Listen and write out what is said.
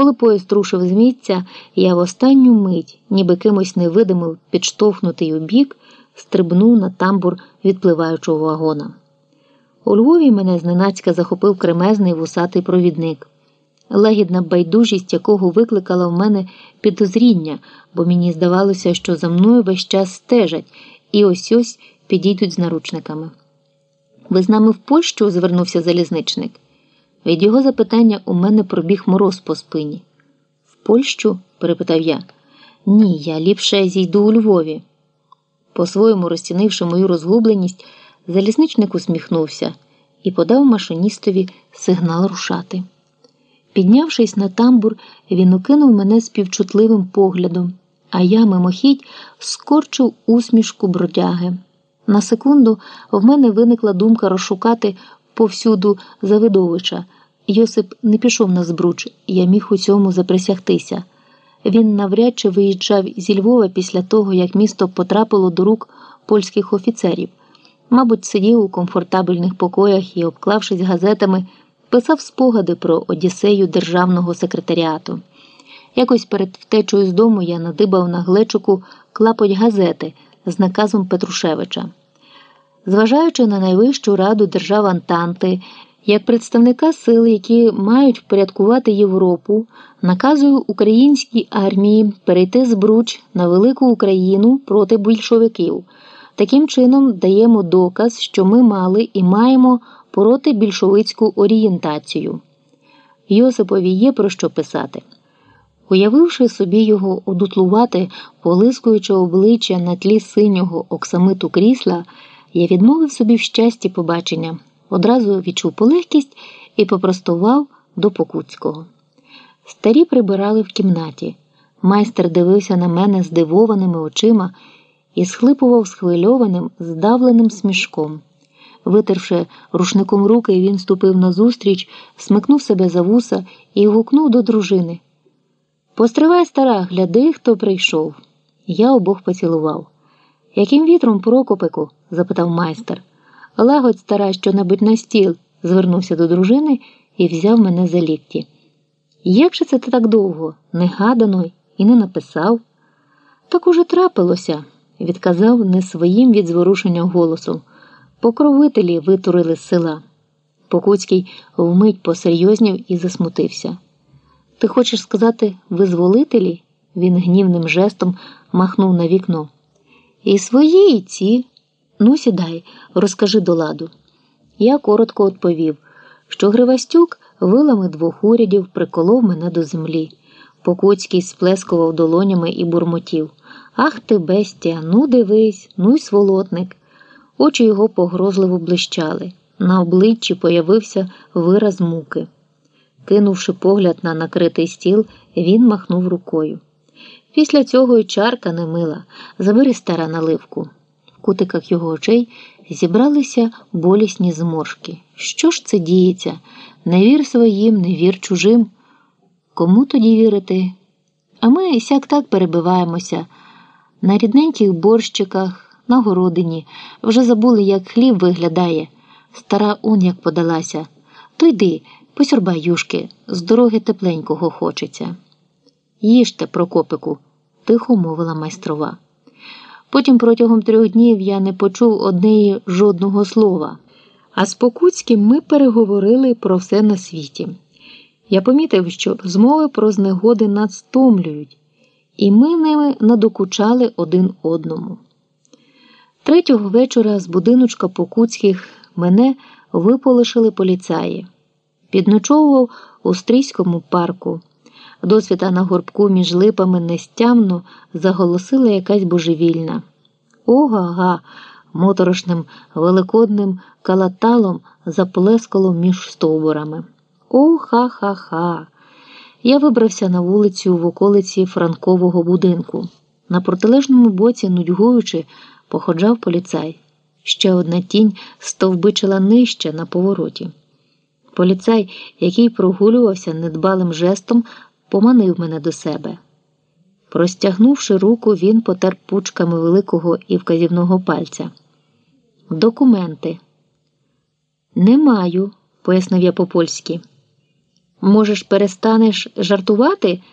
Коли поїзд рушив з місця, я в останню мить, ніби кимось невидимим підштовхнутий у бік, стрибнув на тамбур відпливаючого вагона. У Львові мене зненацька захопив кремезний вусатий провідник, лагідна байдужість якого викликала в мене підозріння, бо мені здавалося, що за мною весь час стежать і ось ось підійдуть з наручниками. Ви з нами в Польщу? звернувся залізничник. Від його запитання у мене пробіг мороз по спині. В Польщу? перепитав я. Ні, я ліпше зійду у Львові. По-своєму розцінивши мою розгубленість, залізничник усміхнувся і подав машиністові сигнал рушати. Піднявшись на тамбур, він окинув мене співчутливим поглядом, а я мимохідь скорчив усмішку бродяги. На секунду в мене виникла думка розшукати повсюду Завидовича. Йосип не пішов на збруч, я міг у цьому заприсягтися. Він навряд чи виїжджав зі Львова після того, як місто потрапило до рук польських офіцерів. Мабуть, сидів у комфортабельних покоях і, обклавшись газетами, писав спогади про Одіссею державного секретаріату. Якось перед втечою з дому я надибав на глечику клапоть газети з наказом Петрушевича. Зважаючи на найвищу раду держав Антанти, як представника сил, які мають впорядкувати Європу, наказую українській армії перейти з Бруч на велику Україну проти більшовиків. Таким чином даємо доказ, що ми мали і маємо проти більшовицьку орієнтацію. Йосипові є про що писати. Уявивши собі його одутлувати, полискуючи обличчя на тлі синього оксамиту крісла, я відмовив собі в щасті побачення, одразу відчув полегкість і попростував до Покутського. Старі прибирали в кімнаті. Майстер дивився на мене здивованими очима і схлипував схвильованим, здавленим смішком. Витерши рушником руки, він ступив назустріч, смикнув себе за вуса і гукнув до дружини. Постривай, стара, гляди, хто прийшов. Я обох поцілував. Яким вітром, Прокопику? запитав майстер. Лагодь стара що-небудь на стіл, звернувся до дружини і взяв мене за лікті. Як же це ти так довго, негадано і не написав? Так уже трапилося, відказав не своїм від зворушення голосом. Покровителі витурили з села. Покуцький вмить посерйознів і засмутився. Ти хочеш сказати визволителі? Він гнівним жестом махнув на вікно. І свої, і ці. Ну, сідай, розкажи до ладу. Я коротко відповів, що Гривастюк вилами двох урядів приколов мене до землі. Покуцький сплескував долонями і бурмотів. Ах ти, бестія, ну дивись, ну й сволотник. Очі його погрозливо блищали. На обличчі появився вираз муки. Кинувши погляд на накритий стіл, він махнув рукою. Після цього й чарка не мила, забери стара наливку. В кутиках його очей зібралися болісні зморшки. Що ж це діється? Не вір своїм, не вір чужим. Кому тоді вірити? А ми сяк так перебиваємося. На рідненьких борщиках, на городині, вже забули, як хліб виглядає. Стара он як подалася. То йди, посюрбай юшки, з дороги тепленького хочеться. Їжте, Прокопику, тихо мовила майстрова. Потім протягом трьох днів я не почув однеї жодного слова, а з Покуцьким ми переговорили про все на світі. Я помітив, що розмови про знегоди нас стомлюють, і ми ними надокучали один одному. Третього вечора з будиночка Покуцьких мене виполишили поліцаї. Підночовував у стрійському парку. Досвіта на горбку між липами нестямно заголосила якась божевільна. Ога-га, моторошним великодним калаталом заплескало між стовбурами. О, ха-ха-ха. Я вибрався на вулицю в околиці Франкового будинку. На протилежному боці, нудьгуючи, походжав поліцай. Ще одна тінь стовбичила нижче на повороті. Поліцай, який прогулювався недбалим жестом, поманив мене до себе. Простягнувши руку, він потер пучками великого і вказівного пальця. Документи. Не маю, пояснив я по польськи. Можеш, перестанеш жартувати?